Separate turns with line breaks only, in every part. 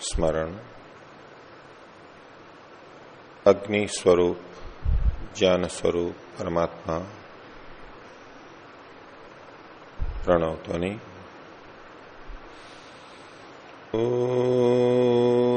स्मरण अग्नि स्वरूप ज्ञान स्वरूप परमात्मा प्रणव ध्वनि। परम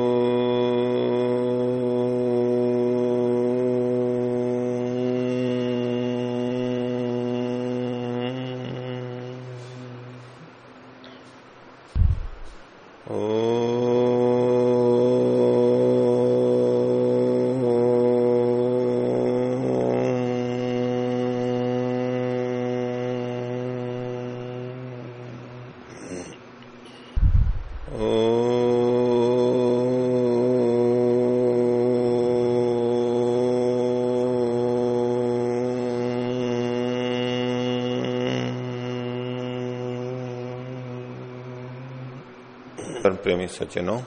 प्रेमी सज्जनों,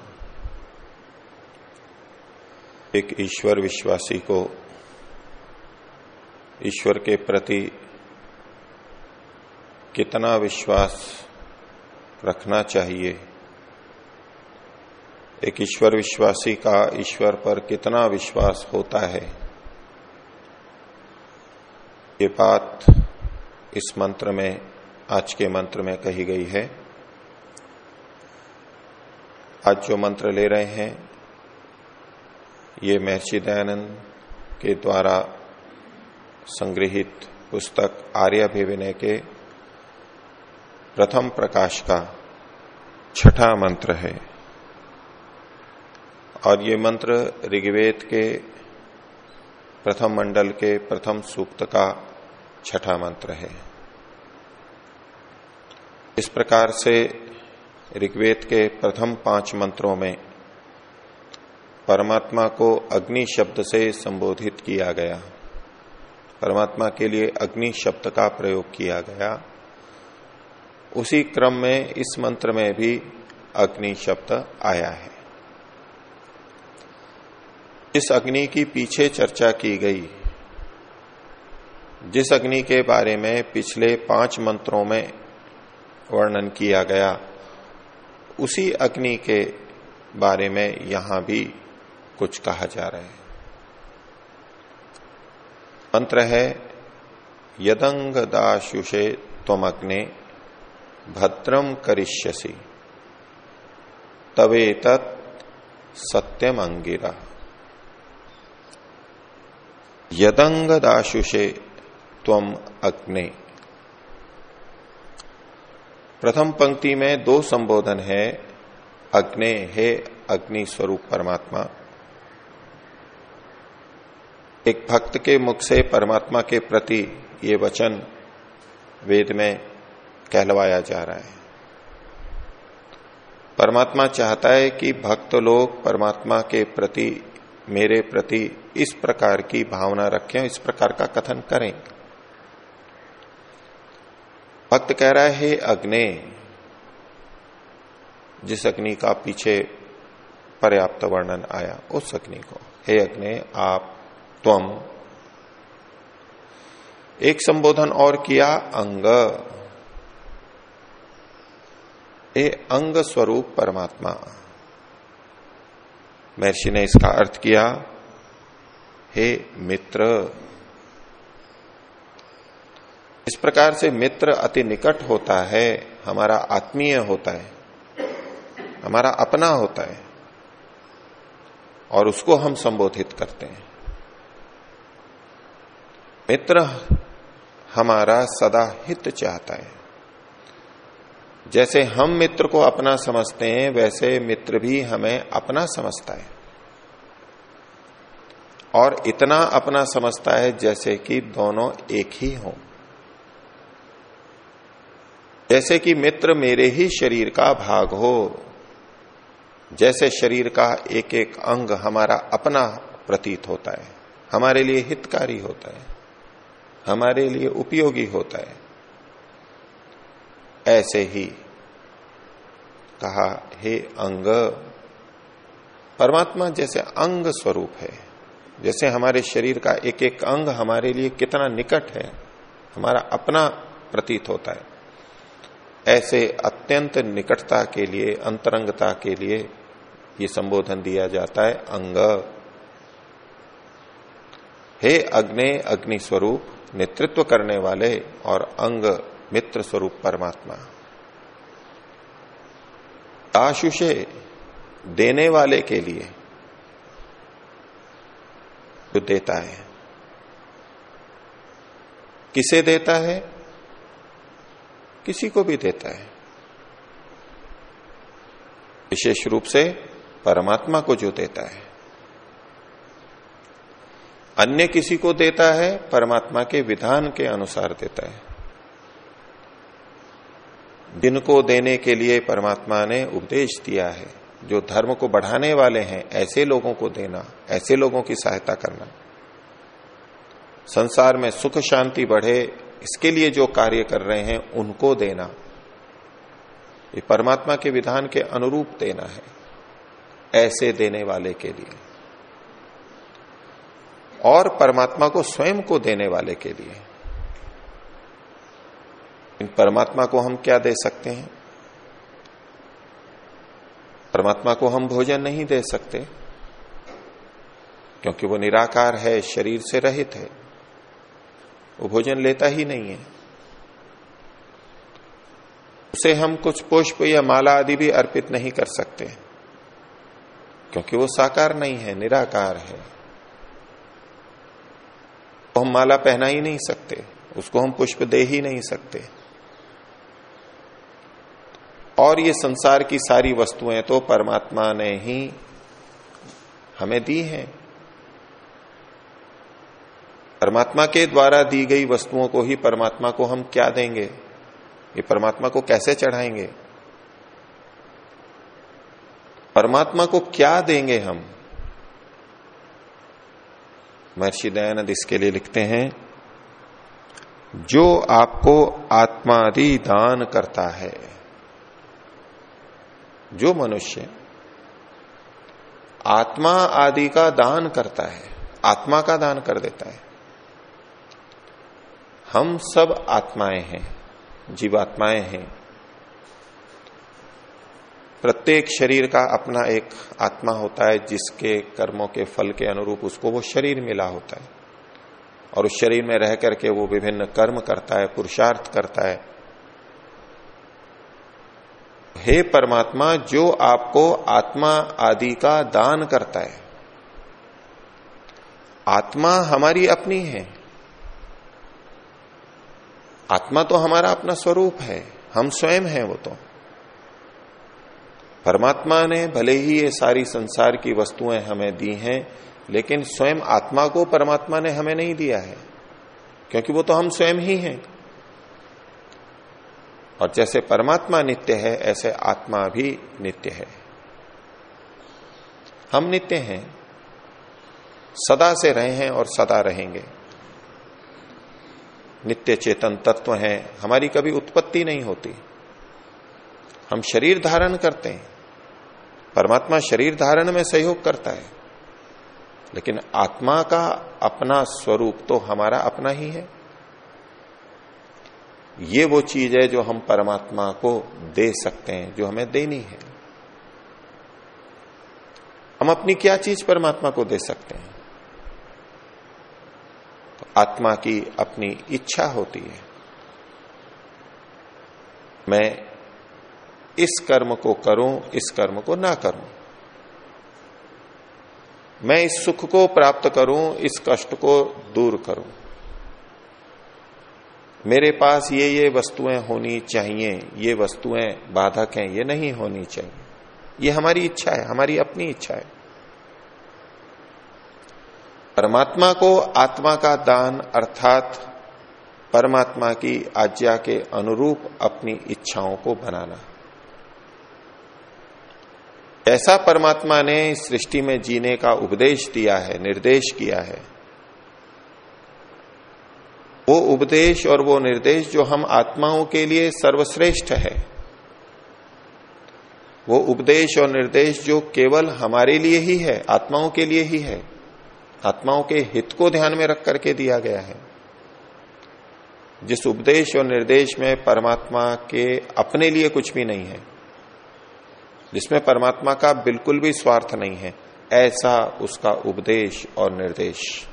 एक ईश्वर विश्वासी को ईश्वर के प्रति कितना विश्वास रखना चाहिए? एक ईश्वर विश्वासी का ईश्वर पर कितना विश्वास होता है? ये बात इस मंत्र में, आज के मंत्र में कही गई है। आज जो मंत्र ले रहे हैं, ये महर्षि दयानंद के द्वारा संग्रहित पुस्तक आर्यभिविनय के प्रथम प्रकाश का छठा मंत्र है। और ये मंत्र ऋग्वेद के प्रथम मंडल के प्रथम सूक्त का छठा मंत्र है। इस प्रकार से ऋग्वेद के प्रथम पाँच मंत्रों में परमात्मा को अग्नि शब्द से संबोधित किया गया। परमात्मा के लिए अग्नि शब्द का प्रयोग किया गया। उसी क्रम में इस मंत्र में भी अग्नि शब्द आया है। इस अग्नि की पीछे चर्चा की गई। जिस अग्नि के बारे में पिछले पाँच मंत्रों में वर्णन किया गया उसी अग्नि के बारे में यहाँ भी कुछ कहा जा रहा है। मंत्र है यदंग दाशुषे तम अग्ने भद्रम करिष्यसी तवे तत् सत्यम अंगिरा यदंग दाशुषे त्वम अग्ने प्रथम पंक्ति में दो संबोधन है, अग्नि, हे अग्नि स्वरूप परमात्मा। एक भक्त के मुख से परमात्मा के प्रति ये वचन वेद में कहलवाया जा रहा है। परमात्मा चाहता है कि भक्त लोग परमात्मा के प्रति, मेरे प्रति इस प्रकार की भावना रखें इस प्रकार का कथन करें। भक्त कह रहा है अग्नि, जिस अग्नि का पीछे पर्याप्त वर्णन आया, उस अग्नि को, हे अग्नि, आप, त्वम, एक संबोधन और किया अंग। ए अंग स्वरूप परमात्मा, महर्षि ने इसका अर्थ किया, हे मित्र इस प्रकार से मित्र अति निकट होता है, हमारा आत्मीय होता है, हमारा अपना होता है, और उसको हम संबोधित करते हैं। मित्र हमारा सदा हित चाहता है। जैसे हम मित्र को अपना समझते हैं, वैसे मित्र भी हमें अपना समझता है। और इतना अपना समझता है जैसे कि दोनों एक ही हों। जैसे कि मित्र मेरे ही शरीर का भाग हो, जैसे शरीर का एक एक अंग हमारा अपना प्रतीत होता है, हमारे लिए हितकारी होता है, हमारे लिए उपयोगी होता है। ऐसे ही कहा, हे अंग, परमात्मा जैसे अंग स्वरूप है, जैसे हमारे शरीर का एक एक अंग हमारे लिए कितना निकट है, हमारा अपना प्रतीत होता है। ऐसे अत्यंत निकटता के लिए, अंतरंगता के लिए ये संबोधन दिया जाता है, अंग। हे अग्नि अग्नि स्वरूप, नेतृत्व करने वाले और अंग, मित्र स्वरूप परमात्मा। आशुषे देने वाले के लिए जो देता है। किसे देता है? किसी को भी देता है। विशेष रूप से परमात्मा को जो देता है। अन्य किसी को देता है, परमात्मा के विधान के अनुसार देता है। जिनको देने के लिए परमात्मा ने उपदेश दिया है, जो धर्म को बढ़ाने वाले हैं, ऐसे लोगों को देना, ऐसे लोगों की सहायता करना। संसार में सुख शांति बढ़े इसके लिए जो कार्य कर रहे हैं, उनको देना। ये परमात्मा के विधान के अनुरूप देना है, ऐसे देने वाले के लिए। और परमात्मा को स्वयं को देने वाले के लिए। इन परमात्मा को हम क्या दे सकते हैं? परमात्मा को हम भोजन नहीं दे सकते, क्योंकि वो निराकार है, शरीर से रहित है। वो भोजन लेता ही नहीं है। उसे हम कुछ पुष्प या माला आदि भी अर्पित नहीं कर सकते। क्योंकि वो साकार नहीं है, निराकार है। तो हम माला पहना ही नहीं सकते, उसको हम पुष्प दे ही नहीं सकते। और ये संसार की सारी वस्तुएँ तो परमात्मा ने ही हमें दी हैं। परमात्मा के द्वारा दी गई वस्तुओं को ही परमात्मा को हम क्या देंगे? ये परमात्मा को कैसे चढ़ाएँगे? परमात्मा को क्या देंगे हम? महर्षि दयानंद इसके लिए लिखते हैं, जो आपको आत्मादि दान करता है, जो मनुष्य आत्मा आदि का दान करता है, आत्मा का दान कर देता है हम सब आत्माएँ हैं, जीवात्माएँ हैं। प्रत्येक शरीर का अपना एक आत्मा होता है, जिसके कर्मों के फल के अनुरूप उसको वो शरीर मिला होता है। और उस शरीर में रह करके वो विभिन्न कर्म करता है, पुरुषार्थ करता है। हे परमात्मा, जो आपको आत्मा आदि का दान करता है, आत्मा हमारी अपनी है। आत्मा तो हमारा अपना स्वरूप है, हम स्वयं हैं वो तो। परमात्मा ने भले ही ये सारी संसार की वस्तुएँ हमें दी हैं, लेकिन स्वयं आत्मा को परमात्मा ने हमें नहीं दिया है, क्योंकि वो तो हम स्वयं ही हैं। और जैसे परमात्मा नित्य है, ऐसे आत्मा भी नित्य है। हम नित्य हैं, सदा से रहे हैं और सदा रहेंगे। नित्य चेतन तत्व हैं, हमारी कभी उत्पत्ति नहीं होती। हम शरीर धारण करते हैं। परमात्मा शरीर धारण में सहयोग करता है। लेकिन आत्मा का अपना स्वरूप तो हमारा अपना ही है। ये वो चीज़ है जो हम परमात्मा को दे सकते हैं, जो हमें देनी है। हम अपनी क्या चीज़ परमात्मा को दे सकते हैं? आत्मा की अपनी इच्छा होती है। मैं इस कर्म को करूँ, इस कर्म को ना करूँ। मैं इस सुख को प्राप्त करूँ, इस कष्ट को दूर करूँ। मेरे पास ये ये वस्तुएँ होनी चाहिए, ये वस्तुएँ बाधक हैं, ये नहीं होनी चाहिए। ये हमारी इच्छा है, हमारी अपनी इच्छा है। परमात्मा को आत्मा का दान अर्थात परमात्मा की आज्ञा के अनुरूप अपनी इच्छाओं को बनाना। ऐसा परमात्मा ने सृष्टि में जीने का उपदेश दिया है, निर्देश किया है। वो उपदेश और वो निर्देश जो हम आत्माओं के लिए सर्वश्रेष्ठ है। वो उपदेश और निर्देश जो केवल हमारे लिए ही है, आत्माओं के लिए ही है। आत्माओं के हित को ध्यान में रख करके दिया गया है। जिस उपदेश और निर्देश में परमात्मा के अपने लिए कुछ भी नहीं है, जिसमें परमात्मा का बिल्कुल भी स्वार्थ नहीं है, ऐसा उसका उपदेश और निर्देश।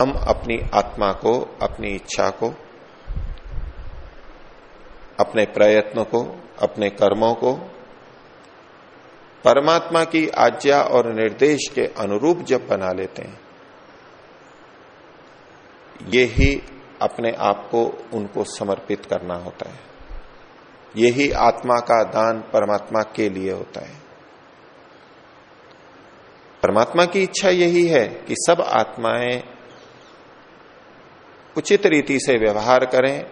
हम अपनी आत्मा को, अपनी इच्छा को, अपने प्रयत्न को, अपने कर्मों को परमात्मा की आज्ञा और निर्देश के अनुरूप जब बना लेते हैं, ये ही अपने आप को उनको समर्पित करना होता है। यही आत्मा का दान परमात्मा के लिए होता है। परमात्मा की इच्छा यही है कि सब आत्माएँ उचित रीति से व्यवहार करें,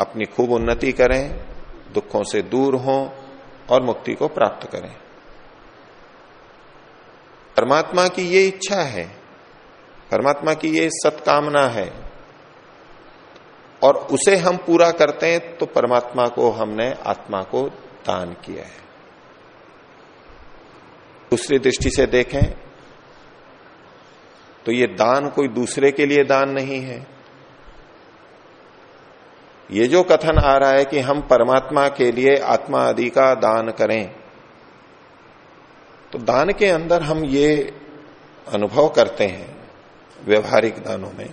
अपनी खूब उन्नति करें, दुखों से दूर हों और मुक्ति को प्राप्त करें। परमात्मा की ये इच्छा है, परमात्मा की ये सत्कामना है, और उसे हम पूरा करते हैं तो परमात्मा को हमने आत्मा को दान किया है। दूसरी दृष्टि से देखें तो ये दान कोई दूसरे के लिए दान नहीं है। ये जो कथन आ रहा है कि हम परमात्मा के लिए आत्मा आदि का दान करें तो दान के अंदर हम ये अनुभव करते हैं व्यवहारिक दानों में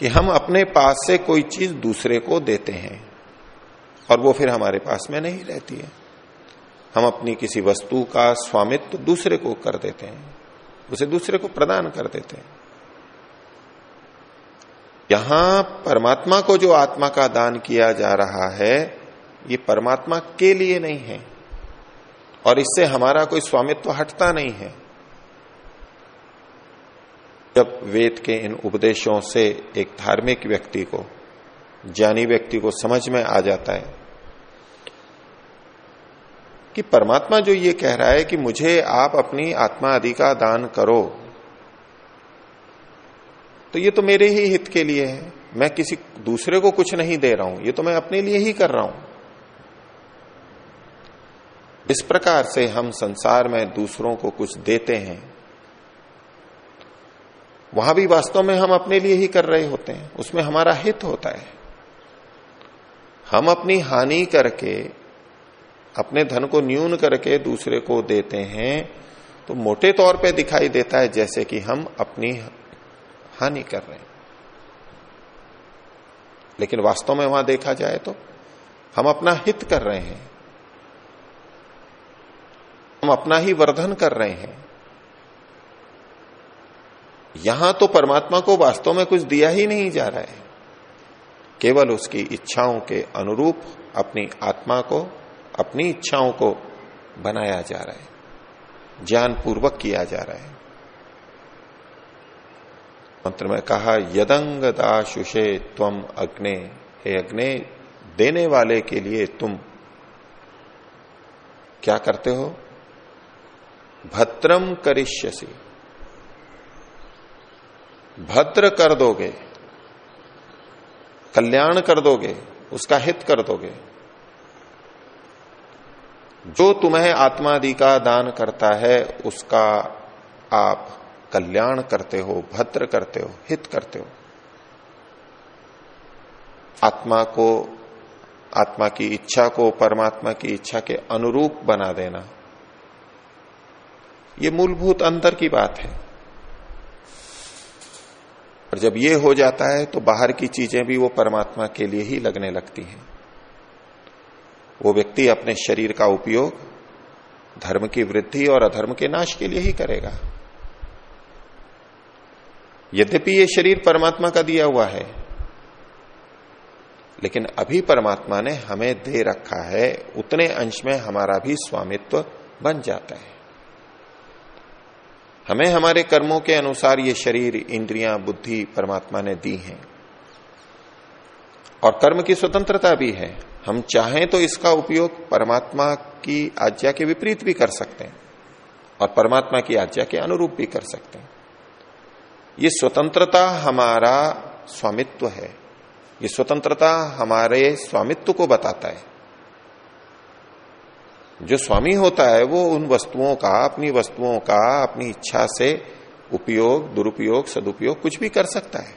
कि हम अपने पास से कोई चीज़ दूसरे को देते हैं और वो फिर हमारे पास में नहीं रहती है। हम अपनी किसी वस्तु का स्वामित्व दूसरे को कर देते हैं, उसे दूसरे को प्रदान कर देते हैं। यहाँ परमात्मा को जो आत्मा का दान किया जा रहा है, ये परमात्मा के लिए नहीं है। और इससे हमारा कोई स्वामित्व हटता नहीं है। जब वेद के इन उपदेशों से एक धार्मिक व्यक्ति को, ज्ञानी व्यक्ति को समझ में आ जाता है कि परमात्मा जो ये कह रहा है कि मुझे आप अपनी आत्मा आदि का दान करो तो ये तो मेरे ही हित के लिए है। मैं किसी दूसरे को कुछ नहीं दे रहा हूँ। ये तो मैं अपने लिए ही कर रहा हूँ। इस प्रकार से हम संसार में दूसरों को कुछ देते हैं। वहाँ भी वास्तव में हम अपने लिए ही कर रहे होते हैं। उसमें हमारा हित होता है। हम अपनी हानि करके, अपने धन को न्यून करके दूसरे को देते हैं तो मोटे तौर पे दिखाई देता है जैसे कि हम अपनी हानि कर रहे हैं। लेकिन वास्तव में वहाँ देखा जाए तो हम अपना हित कर रहे हैं। हम अपना ही वर्धन कर रहे हैं। यहाँ तो परमात्मा को वास्तव में कुछ दिया ही नहीं जा रहा है। केवल उसकी इच्छाओं के अनुरूप अपनी आत्मा को, अपनी इच्छाओं को बनाया जा रहा है। ज्ञान पूर्वक किया जा रहा है। मंत्र में कहा यदंग दाशुषे त्वम अग्ने। हे अग्ने, देने वाले के लिए तुम क्या करते हो? भद्रम करिष्यसी। भद्र कर दोगे, कल्याण कर दोगे, उसका हित कर दोगे। जो तुम्हें आत्मादि का दान करता है, उसका आप कल्याण करते हो, भद्र करते हो, हित करते हो। आत्मा को, आत्मा की इच्छा को, परमात्मा की इच्छा के अनुरूप बना देना। ये मूलभूत अंतर की बात है। और जब ये हो जाता है तो बाहर की चीज़ें भी वो परमात्मा के लिए ही लगने लगती हैं। वो व्यक्ति अपने शरीर का उपयोग धर्म की वृद्धि और अधर्म के नाश के लिए ही करेगा। यद्यपि ये शरीर परमात्मा का दिया हुआ है, लेकिन अभी परमात्मा ने हमें दे रखा है, उतने अंश में हमारा भी स्वामित्व बन जाता है। हमें हमारे कर्मों के अनुसार ये शरीर, इंद्रियाँ, बुद्धि परमात्मा ने दी हैं। और कर्म की स्वतंत्रता भी है। हम चाहें तो इसका उपयोग परमात्मा की आज्ञा के विपरीत भी कर सकते हैं और परमात्मा की आज्ञा के अनुरूप भी कर सकते हैं। ये स्वतंत्रता हमारा स्वामित्व है। ये स्वतंत्रता हमारे स्वामित्व को बताता है। जो स्वामी होता है, वो उन वस्तुओं का, अपनी वस्तुओं का, अपनी इच्छा से उपयोग, दुरुपयोग, सदुपयोग कुछ भी कर सकता है।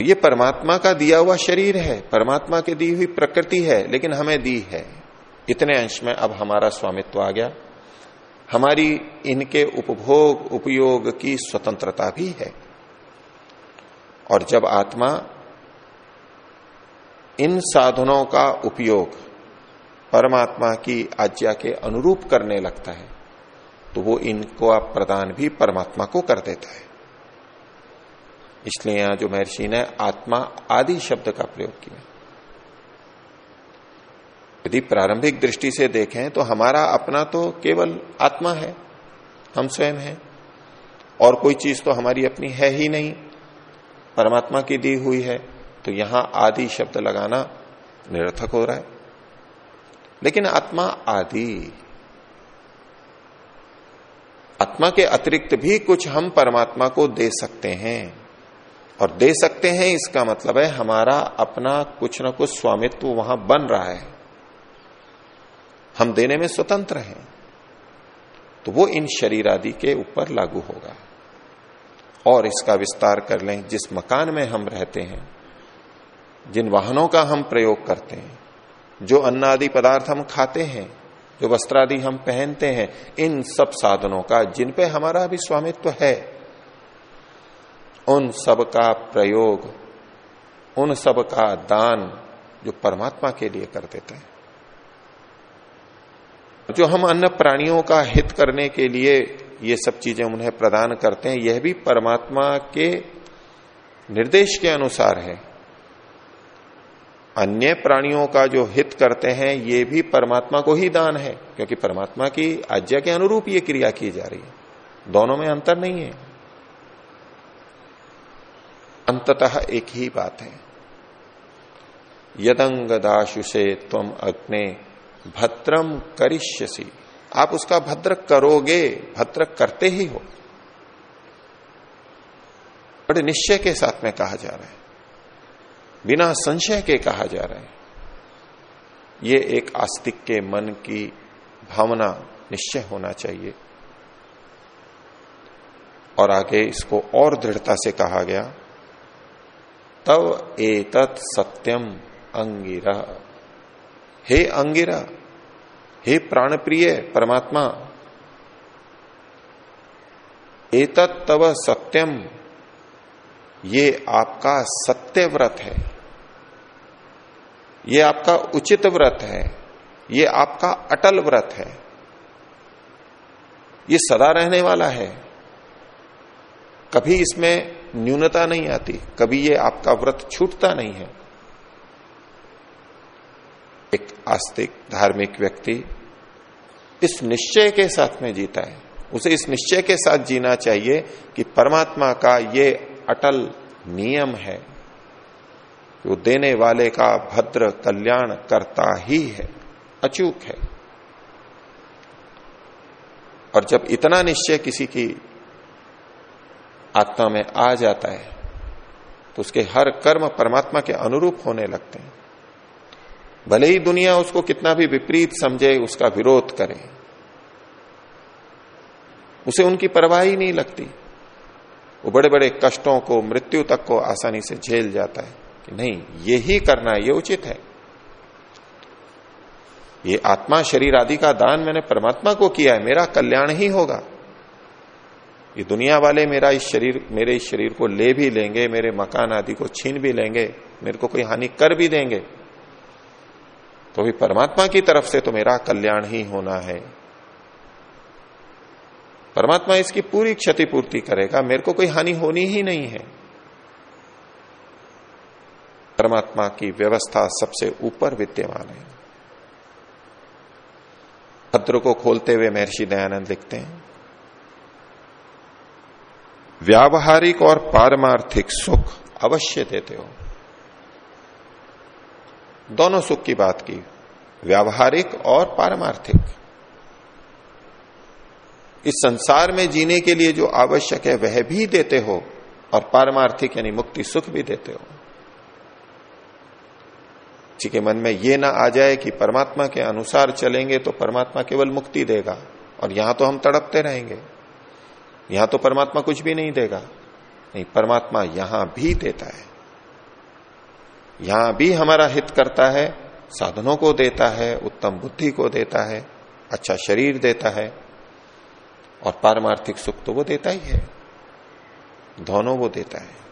ये परमात्मा का दिया हुआ शरीर है। परमात्मा की दी हुई प्रकृति है, लेकिन हमें दी है। इतने अंश में अब हमारा स्वामित्व आ गया। हमारी इनके उपभोग, उपयोग की स्वतंत्रता भी है। और जब आत्मा इन साधनों का उपयोग परमात्मा की आज्ञा के अनुरूप करने लगता है तो वो इनको आप प्रदान भी परमात्मा को कर देता है। इसलिए यहाँ जो महर्षि ने आत्मा आदि शब्द का प्रयोग किया। यदि प्रारंभिक दृष्टि से देखें तो हमारा अपना तो केवल आत्मा है, हम स्वयं हैं, और कोई चीज़ तो हमारी अपनी है ही नहीं। परमात्मा की दी हुई है तो यहाँ आदि शब्द लगाना निरर्थक हो रहा है। लेकिन आत्मा आदि, आत्मा के अतिरिक्त भी कुछ हम परमात्मा को दे सकते हैं, और दे सकते हैं इसका मतलब है हमारा अपना कुछ ना कुछ स्वामित्व वहाँ बन रहा है। हम देने में स्वतंत्र हैं। तो वो इन शरीर आदि के ऊपर लागू होगा। और इसका विस्तार कर लें, जिस मकान में हम रहते हैं, जिन वाहनों का हम प्रयोग करते हैं, जो अन्न आदि पदार्थ हम खाते हैं, जो वस्त्र आदि हम पहनते हैं, इन सब साधनों का, जिन पे हमारा भी स्वामित्व है, उन सब का प्रयोग, उन सब का दान जो परमात्मा के लिए कर देते हैं। जो हम अन्य प्राणियों का हित करने के लिए ये सब चीज़ें उन्हें प्रदान करते हैं। यह भी परमात्मा के निर्देश के अनुसार है। अन्य प्राणियों का जो हित करते हैं, ये भी परमात्मा को ही दान है, क्योंकि परमात्मा की आज्ञा के अनुरूप ये क्रिया की जा रही है। दोनों में अंतर नहीं है। अंततः एक ही बात है। यदंग दाशु से तुम अग्ने भद्रम करिष्यसी। आप उसका भद्र करोगे, भद्र करते ही हो। बड़े निश्चय के साथ में कहा जा रहा है। बिना संशय के कहा जा रहा है। ये एक आस्तिक के मन की भावना निश्चय होना चाहिए। और आगे इसको और दृढ़ता से कहा गया तब एतत् सत्यम अंगिरा। हे अंगिरा, हे प्राणप्रिय परमात्मा, एतत् तव सत्यम ये आपका सत्य व्रत है। ये आपका उचित व्रत है, ये आपका अटल व्रत है। ये सदा रहने वाला है। कभी इसमें न्यूनता नहीं आती, कभी ये आपका व्रत छूटता नहीं है। एक आस्तिक, धार्मिक व्यक्ति इस निश्चय के साथ में जीता है। उसे इस निश्चय के साथ जीना चाहिए कि परमात्मा का ये अटल नियम है वो देने वाले का भद्र कल्याण करता ही है, अचूक है। और जब इतना निश्चय किसी की आत्मा में आ जाता है तो उसके हर कर्म परमात्मा के अनुरूप होने लगते हैं। भले ही दुनिया उसको कितना भी विपरीत समझे, उसका विरोध करे। उसे उनकी परवाह ही नहीं लगती। वो बड़े बड़े कष्टों को, मृत्यु तक को आसानी से झेल जाता है कि नहीं ये ही करना ये उचित है। ये आत्मा शरीर आदि का दान मैंने परमात्मा को किया है, मेरा कल्याण ही होगा। ये दुनिया वाले मेरा इस शरीर, मेरे इस शरीर को ले भी लेंगे, मेरे मकान आदि को छीन भी लेंगे, मेरे को कोई हानि कर भी देंगे। तो भी परमात्मा की तरफ़ से तो मेरा कल्याण ही होना है। परमात्मा इसकी पूरी क्षतिपूर्ति करेगा, मेरे को कोई हानि होनी ही नहीं है। परमात्मा की व्यवस्था सबसे ऊपर विद्यमान है। भद्र को खोलते हुए महर्षि दयानंद लिखते हैं, व्यावहारिक और पारमार्थिक सुख अवश्य देते हो। दोनों सुख की बात की, व्यावहारिक और पारमार्थिक। इस संसार में जीने के लिए जो आवश्यक है, वह भी देते हो और पारमार्थिक यानी मुक्ति सुख भी देते हो। किसी के मन में यह ना आ जाए कि परमात्मा के अनुसार चलेंगे तो परमात्मा केवल मुक्ति देगा और यहाँ तो हम तड़पते रहेंगे। यहाँ तो परमात्मा कुछ भी नहीं देगा। नहीं, परमात्मा यहाँ भी देता है। यहाँ भी हमारा हित करता है, साधनों को देता है, उत्तम बुद्धि को देता है अच्छा शरीर देता है, और पारमार्थिक सुख तो वो देता ही है, दोनों वो देता है।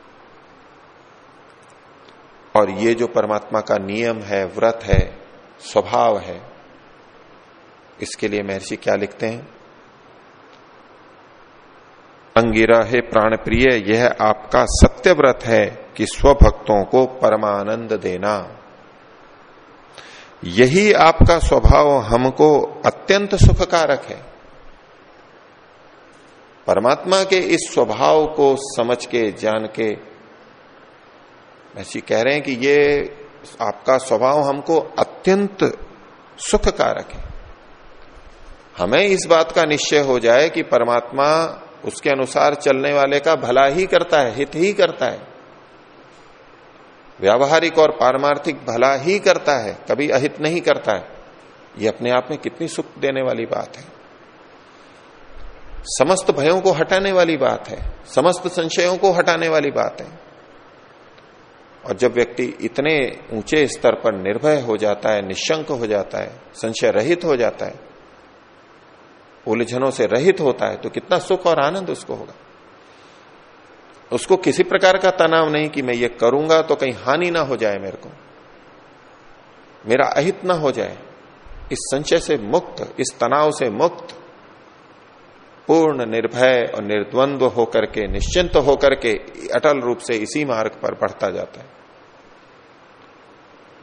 और ये जो परमात्मा का नियम है, व्रत है, स्वभाव है, इसके लिए महर्षि क्या लिखते हैं? अंगिरा है प्राण प्रिय यह आपका सत्य व्रत है। कि स्वभक्तों को परमानंद देना। यही आपका स्वभाव हमको अत्यंत सुखकारक है। परमात्मा के इस स्वभाव को समझ के, जान के, ऐसी कह रहे हैं कि ये आपका स्वभाव हमको अत्यंत सुखकारक है। हमें इस बात का निश्चय हो जाए कि परमात्मा उसके अनुसार चलने वाले का भला ही करता है, हित ही करता है। व्यावहारिक और पारमार्थिक भला ही करता है, कभी अहित नहीं करता है। ये अपने आप में कितनी सुख देने वाली बात है। समस्त भयों को हटाने वाली बात है, समस्त संशयों को हटाने वाली बात है। और जब व्यक्ति इतने ऊँचे स्तर पर निर्भय हो जाता है, निशंक हो जाता है, संशय रहित हो जाता है, उलझनों से रहित होता है तो कितना सुख और आनंद उसको होगा। उसको किसी प्रकार का तनाव नहीं कि मैं ये करूँगा तो कहीं हानि ना हो जाए मेरे को। मेरा अहित ना हो जाए। इस संशय से मुक्त, इस तनाव से मुक्त, पूर्ण निर्भय और निर्द्वंद्व होकर के, निश्चिंत होकर के अटल रूप से इसी मार्ग पर बढ़ता जाता है।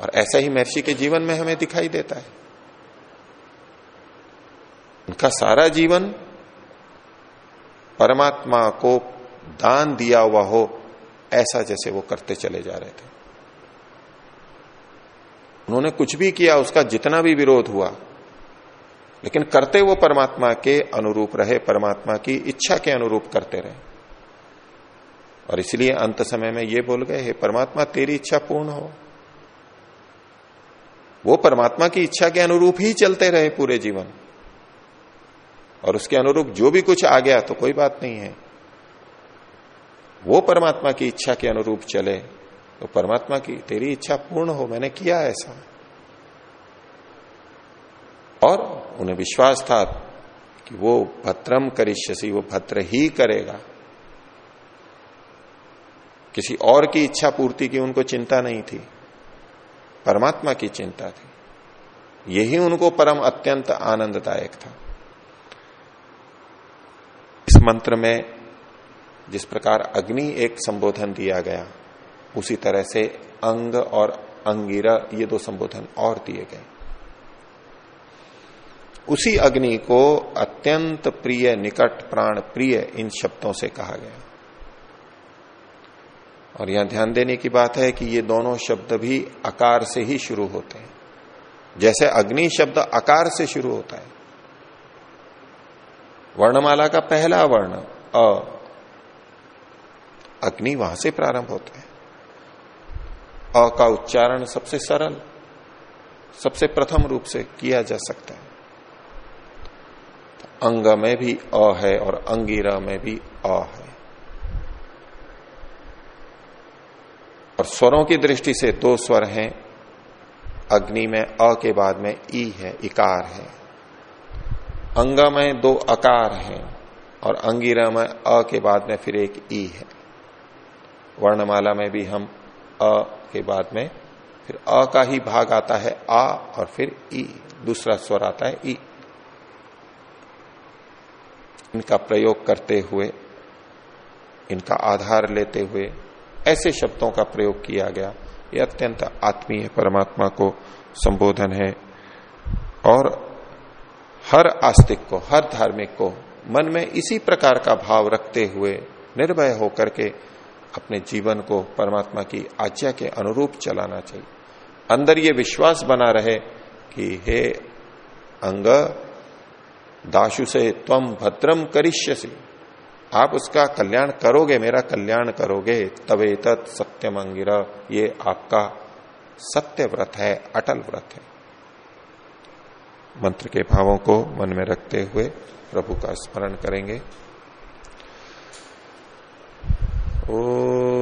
और ऐसा ही महर्षि के जीवन में हमें दिखाई देता है। उनका सारा जीवन परमात्मा को दान दिया हुआ हो, ऐसा जैसे वो करते चले जा रहे थे। उन्होंने कुछ भी किया, उसका जितना भी विरोध हुआ, लेकिन करते वो परमात्मा के अनुरूप रहे, परमात्मा की इच्छा के अनुरूप करते रहे। और इसलिए अंत समय में ये बोल गए, हे परमात्मा, तेरी इच्छा पूर्ण हो। वो परमात्मा की इच्छा के अनुरूप ही चलते रहे पूरे जीवन। और उसके अनुरूप जो भी कुछ आ गया तो कोई बात नहीं है। वो परमात्मा की इच्छा के अनुरूप चले तो परमात्मा की, तेरी इच्छा पूर्ण हो, मैंने किया ऐसा। और उन्हें विश्वास था कि वो भद्रम करिष्यसी, वो भद्र ही करेगा। किसी और की इच्छा पूर्ति की उनको चिंता नहीं थी, परमात्मा की चिंता थी। यही उनको परम अत्यंत आनंददायक था। इस मंत्र में जिस प्रकार अग्नि एक संबोधन दिया गया, उसी तरह से अंग और अंगिरा ये दो संबोधन और दिए गए। उसी अग्नि को अत्यंत प्रिय, निकट प्राण प्रिय इन शब्दों से कहा गया। और यहाँ ध्यान देने की बात है कि ये दोनों शब्द भी आकार से ही शुरू होते हैं। जैसे अग्नि शब्द आकार से शुरू होता है। वर्णमाला का पहला वर्ण अ अग्नि वहाँ से प्रारंभ होता है। अ का उच्चारण सबसे सरल, सबसे प्रथम रूप से किया जा सकता है। अंग में भी अ है और अंगिरा में भी अ है। और स्वरों की दृष्टि से दो स्वर हैं। अग्नि में अ के बाद में ई है, इकार है। अंग में दो अकार हैं और अंगिरा में अ के बाद में फिर एक ई है। वर्णमाला में भी हम अ के बाद में, फिर अ का ही भाग आता है आ और फिर ई, दूसरा स्वर आता है ई। इनका प्रयोग करते हुए, इनका आधार लेते हुए ऐसे शब्दों का प्रयोग किया गया। ये अत्यंत आत्मीय परमात्मा को संबोधन है। और हर आस्तिक को, हर धार्मिक को मन में इसी प्रकार का भाव रखते हुए निर्भय होकर के अपने जीवन को परमात्मा की आज्ञा के अनुरूप चलाना चाहिए। अंदर ये विश्वास बना रहे कि हे अंग दाशु से त्वम भद्रम करिष्यसी। आप उसका कल्याण करोगे, मेरा कल्याण करोगे। तवे तत् सत्यम अंगिरा। ये आपका सत्य व्रत है, अटल व्रत है। मंत्र के भावों को मन में रखते हुए प्रभु का स्मरण करेंगे। ओ